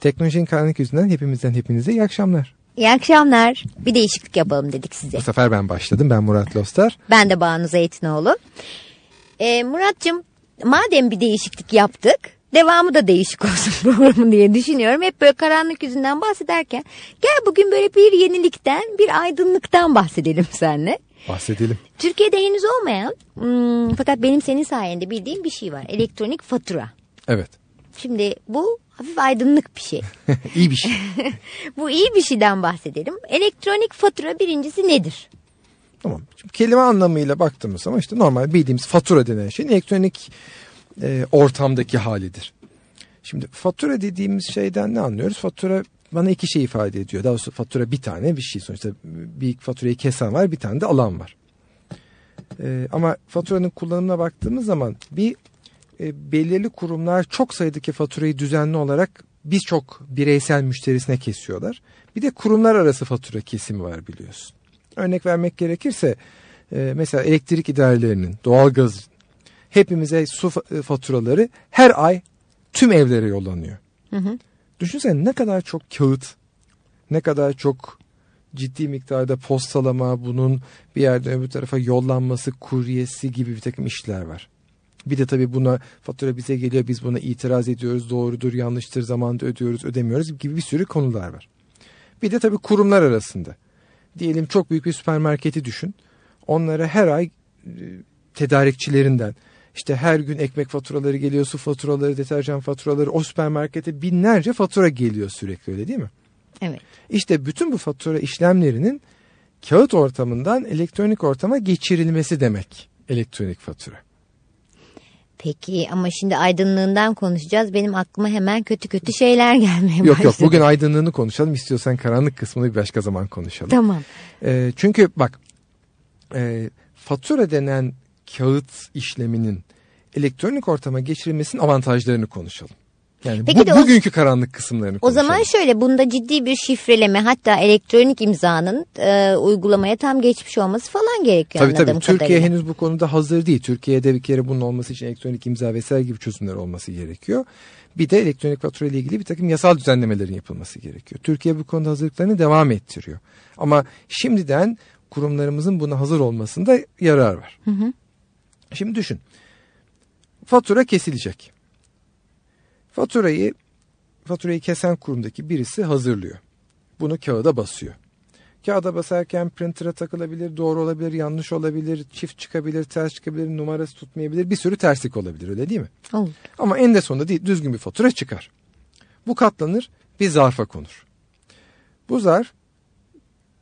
Teknolojinin karanlık yüzünden hepimizden hepinize iyi akşamlar. İyi akşamlar. Bir değişiklik yapalım dedik size. Bu sefer ben başladım. Ben Murat Lostar. Ben de Banu Zeytinoğlu. Ee, Murat'cığım madem bir değişiklik yaptık devamı da değişik olsun programı diye düşünüyorum. Hep böyle karanlık yüzünden bahsederken gel bugün böyle bir yenilikten bir aydınlıktan bahsedelim seninle. Bahsedelim. Türkiye'de henüz olmayan hmm, fakat benim senin sayende bildiğim bir şey var. Elektronik fatura. Evet. Şimdi bu hafif aydınlık bir şey. iyi bir şey. bu iyi bir şeyden bahsedelim. Elektronik fatura birincisi nedir? Tamam. Şimdi kelime anlamıyla baktığımız zaman işte normal bildiğimiz fatura denen şeyin elektronik e, ortamdaki halidir. Şimdi fatura dediğimiz şeyden ne anlıyoruz? Fatura bana iki şey ifade ediyor. Daha doğrusu fatura bir tane bir şey sonuçta bir faturayı kesen var bir tane de alan var. E, ama faturanın kullanımına baktığımız zaman bir e, belirli kurumlar çok sayıdaki faturayı düzenli olarak birçok bireysel müşterisine kesiyorlar. Bir de kurumlar arası fatura kesimi var biliyorsun. Örnek vermek gerekirse e, mesela elektrik idarelerinin, doğalgaz hepimize su e, faturaları her ay tüm evlere yollanıyor. Hı hı. Düşünsene ne kadar çok kağıt, ne kadar çok ciddi miktarda postalama, bunun bir yerden öbür tarafa yollanması, kuryesi gibi bir takım işler var. Bir de tabii buna fatura bize geliyor biz buna itiraz ediyoruz doğrudur yanlıştır zamanda ödüyoruz ödemiyoruz gibi bir sürü konular var. Bir de tabii kurumlar arasında. Diyelim çok büyük bir süpermarketi düşün. Onlara her ay e, tedarikçilerinden işte her gün ekmek faturaları geliyor, su faturaları, deterjan faturaları, o süpermarkete binlerce fatura geliyor sürekli öyle değil mi? Evet. İşte bütün bu fatura işlemlerinin kağıt ortamından elektronik ortama geçirilmesi demek elektronik fatura. Peki ama şimdi aydınlığından konuşacağız. Benim aklıma hemen kötü kötü şeyler gelmeye yok, başladı. Yok yok bugün aydınlığını konuşalım. İstiyorsan karanlık kısmını bir başka zaman konuşalım. Tamam. E, çünkü bak e, fatura denen kağıt işleminin elektronik ortama geçirilmesinin avantajlarını konuşalım. Yani Peki bu, de o, bugünkü karanlık kısımlarını konuşalım. O zaman şöyle bunda ciddi bir şifreleme hatta elektronik imzanın e, uygulamaya tam geçmiş olması falan gerekiyor tabii, tabii. Türkiye kadarıyla. henüz bu konuda hazır değil. Türkiye'de bir kere bunun olması için elektronik imza vesaire gibi çözümler olması gerekiyor. Bir de elektronik fatura ile ilgili bir takım yasal düzenlemelerin yapılması gerekiyor. Türkiye bu konuda hazırlıklarını devam ettiriyor. Ama şimdiden kurumlarımızın buna hazır olmasında yarar var. Hı hı. Şimdi düşün. Fatura kesilecek. Faturayı faturayı kesen kurumdaki birisi hazırlıyor. Bunu kağıda basıyor. Kağıda basarken printer'a takılabilir, doğru olabilir, yanlış olabilir, çift çıkabilir, ters çıkabilir, numarası tutmayabilir, bir sürü terslik olabilir öyle değil mi? Olur. Ama en de sonunda değil, düzgün bir fatura çıkar. Bu katlanır, bir zarfa konur. Bu zarf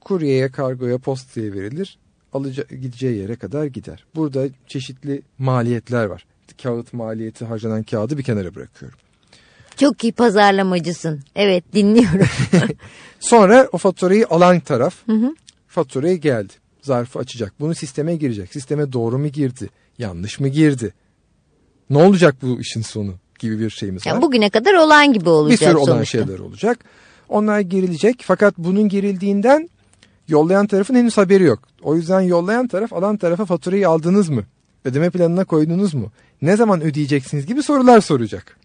kuryeye, kargoya, postaya verilir. Alıca, gideceği yere kadar gider. Burada çeşitli maliyetler var. Kağıt maliyeti harcanan kağıdı bir kenara bırakıyorum. Çok iyi pazarlamacısın. Evet dinliyorum. Sonra o faturayı alan taraf hı hı. faturayı geldi. Zarfı açacak. Bunu sisteme girecek. Sisteme doğru mu girdi? Yanlış mı girdi? Ne olacak bu işin sonu gibi bir şeyimiz yani var. Bugüne kadar olan gibi olacak Bir sürü olan sonuçta. şeyler olacak. Onlar girilecek fakat bunun girildiğinden yollayan tarafın henüz haberi yok. O yüzden yollayan taraf alan tarafa faturayı aldınız mı? Ödeme planına koydunuz mu? Ne zaman ödeyeceksiniz gibi sorular soracak.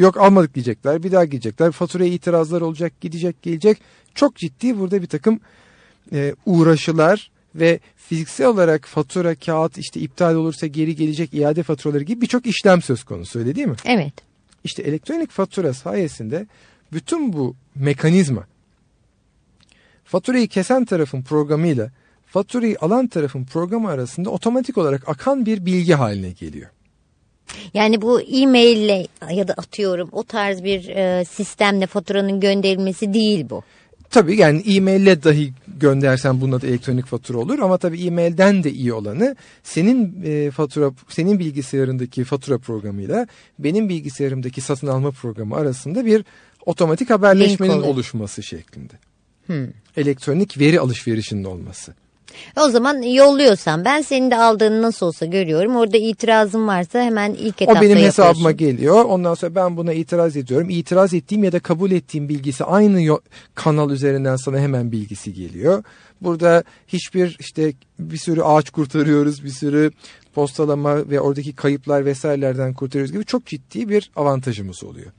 Yok almadık diyecekler. Bir daha gidecekler. Faturaya itirazlar olacak. Gidecek gelecek. Çok ciddi burada bir takım e, uğraşılar ve fiziksel olarak fatura, kağıt işte iptal olursa geri gelecek iade faturaları gibi birçok işlem söz konusu öyle değil mi? Evet. İşte elektronik fatura sayesinde bütün bu mekanizma faturayı kesen tarafın programıyla faturayı alan tarafın programı arasında otomatik olarak akan bir bilgi haline geliyor. Yani bu e-maille ya da atıyorum o tarz bir e, sistemle faturanın gönderilmesi değil bu. Tabii yani e-maille dahi göndersen bunun adı elektronik fatura olur ama tabii e-mailden de iyi olanı senin e, fatura senin bilgisayarındaki fatura programıyla benim bilgisayarımdaki satın alma programı arasında bir otomatik haberleşmenin oluşması şeklinde. Hmm. Elektronik veri alışverişinin olması. O zaman yolluyorsan ben senin de aldığını nasıl olsa görüyorum. Orada itirazın varsa hemen ilk etapta O benim yapıyorsun. hesabıma geliyor. Ondan sonra ben buna itiraz ediyorum. İtiraz ettiğim ya da kabul ettiğim bilgisi aynı kanal üzerinden sana hemen bilgisi geliyor. Burada hiçbir işte bir sürü ağaç kurtarıyoruz, bir sürü postalama ve oradaki kayıplar vesairelerden kurtarıyoruz gibi çok ciddi bir avantajımız oluyor.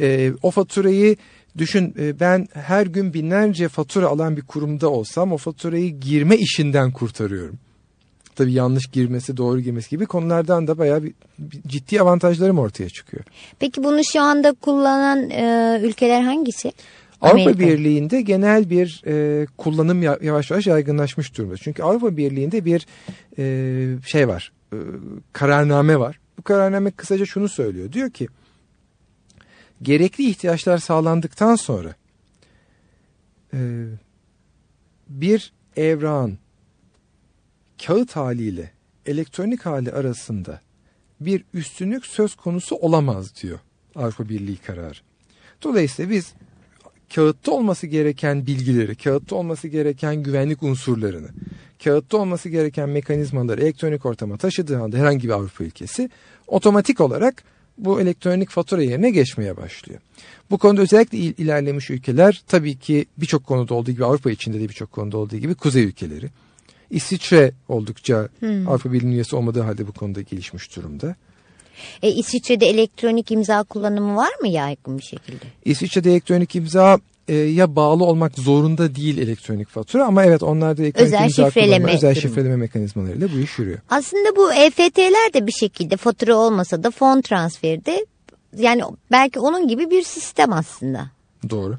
E, o faturayı düşün e, ben her gün binlerce fatura alan bir kurumda olsam o faturayı girme işinden kurtarıyorum. Tabii yanlış girmesi doğru girmesi gibi konulardan da bayağı bir, bir ciddi avantajlarım ortaya çıkıyor. Peki bunu şu anda kullanan e, ülkeler hangisi? Avrupa Amerika. Birliği'nde genel bir e, kullanım ya- yavaş yavaş yaygınlaşmış durumda. Çünkü Avrupa Birliği'nde bir e, şey var, e, kararname var. Bu kararname kısaca şunu söylüyor. Diyor ki gerekli ihtiyaçlar sağlandıktan sonra e, bir evrağın kağıt haliyle elektronik hali arasında bir üstünlük söz konusu olamaz diyor Avrupa Birliği kararı. Dolayısıyla biz kağıtta olması gereken bilgileri, kağıtta olması gereken güvenlik unsurlarını, kağıtta olması gereken mekanizmaları elektronik ortama taşıdığı anda herhangi bir Avrupa ülkesi otomatik olarak bu elektronik fatura yerine geçmeye başlıyor. Bu konuda özellikle il- ilerlemiş ülkeler tabii ki birçok konuda olduğu gibi Avrupa içinde de birçok konuda olduğu gibi kuzey ülkeleri. İsviçre oldukça Avrupa Birliği üyesi olmadığı halde bu konuda gelişmiş durumda. E, İsviçre'de elektronik imza kullanımı var mı yaygın bir şekilde? İsviçre'de elektronik imza e, ya bağlı olmak zorunda değil elektronik fatura ama evet onlarda elektronik Özel şifreleme özel şifreleme mekanizmalarıyla bu iş yürüyor. Aslında bu EFT'ler de bir şekilde fatura olmasa da fon transferi de yani belki onun gibi bir sistem aslında. Doğru.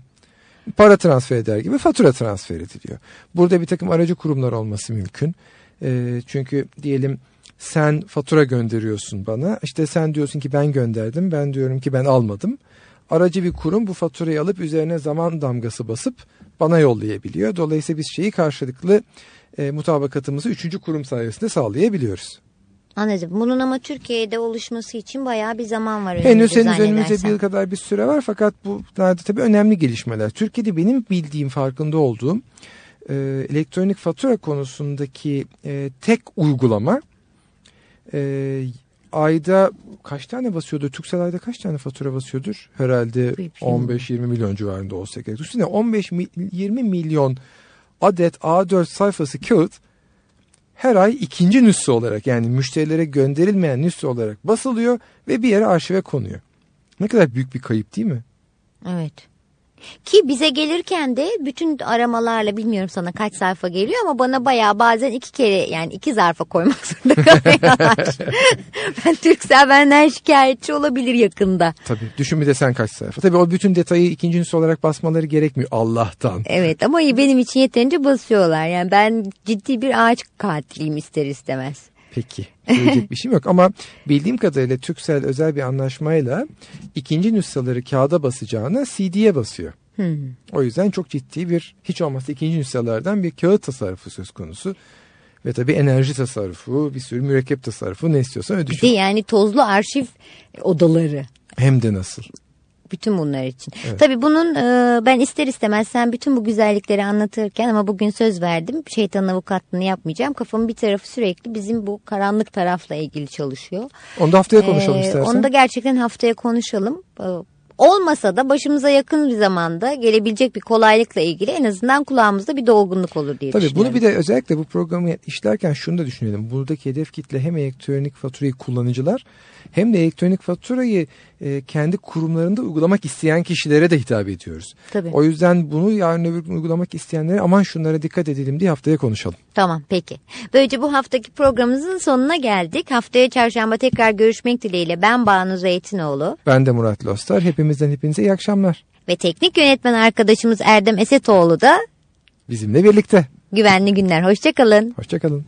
Para transfer eder gibi fatura transfer ediliyor. Burada bir takım aracı kurumlar olması mümkün. E, çünkü diyelim sen fatura gönderiyorsun bana. İşte sen diyorsun ki ben gönderdim. Ben diyorum ki ben almadım. Aracı bir kurum bu faturayı alıp üzerine zaman damgası basıp bana yollayabiliyor. Dolayısıyla biz şeyi karşılıklı e, mutabakatımızı üçüncü kurum sayesinde sağlayabiliyoruz. Anladım. Bunun ama Türkiye'de oluşması için bayağı bir zaman var. Henüz henüz önümüzde bir yıl kadar bir süre var fakat bunlar da tabii önemli gelişmeler. Türkiye'de benim bildiğim farkında olduğum e, elektronik fatura konusundaki e, tek uygulama e, ayda kaç tane basıyordur? Türksel ayda kaç tane fatura basıyordur? Herhalde Bilmiyorum. 15-20 milyon civarında olsa gerek. Düşünsene 15-20 milyon adet A4 sayfası kağıt her ay ikinci nüshe olarak yani müşterilere gönderilmeyen nüshe olarak basılıyor ve bir yere arşive konuyor. Ne kadar büyük bir kayıp değil mi? Evet. Ki bize gelirken de bütün aramalarla bilmiyorum sana kaç sayfa geliyor ama bana bayağı bazen iki kere yani iki zarfa koymak zorunda kalıyorlar. ben Türksel benden şikayetçi olabilir yakında. Tabii. Düşün bir de sen kaç sayfa. Tabii o bütün detayı ikinci olarak basmaları gerekmiyor Allah'tan. Evet ama benim için yeterince basıyorlar. Yani ben ciddi bir ağaç katiliyim ister istemez. Peki. Söyleyecek bir şeyim yok ama bildiğim kadarıyla Türksel özel bir anlaşmayla ikinci nüshaları kağıda basacağına CD'ye basıyor. Hmm. O yüzden çok ciddi bir hiç olmazsa ikinci nüshalardan bir kağıt tasarrufu söz konusu. Ve tabii enerji tasarrufu, bir sürü mürekkep tasarrufu ne istiyorsan öyle Bir de yani tozlu arşiv odaları. Hem de nasıl. Bütün bunlar için. Evet. Tabii bunun e, ben ister istemez sen bütün bu güzellikleri anlatırken ama bugün söz verdim. Şeytanın avukatlığını yapmayacağım. Kafamın bir tarafı sürekli bizim bu karanlık tarafla ilgili çalışıyor. Onu da haftaya konuşalım Ee, istersen. Onu da gerçekten haftaya konuşalım. Ee, Olmasa da başımıza yakın bir zamanda gelebilecek bir kolaylıkla ilgili en azından kulağımızda bir dolgunluk olur diye Tabii düşünüyorum. bunu bir de özellikle bu programı işlerken şunu da düşünelim. Buradaki hedef kitle hem elektronik faturayı kullanıcılar hem de elektronik faturayı e, kendi kurumlarında uygulamak isteyen kişilere de hitap ediyoruz. Tabii. O yüzden bunu yarın öbür gün uygulamak isteyenlere aman şunlara dikkat edelim diye haftaya konuşalım. Tamam peki. Böylece bu haftaki programımızın sonuna geldik. Haftaya çarşamba tekrar görüşmek dileğiyle ben Banu Zeytinoğlu Ben de Murat Lostar. Hepimizden hepinize iyi akşamlar. ve teknik yönetmen arkadaşımız Erdem Esetoğlu da Bizimle birlikte. güvenli günler. Hoşçakalın. Hoşçakalın.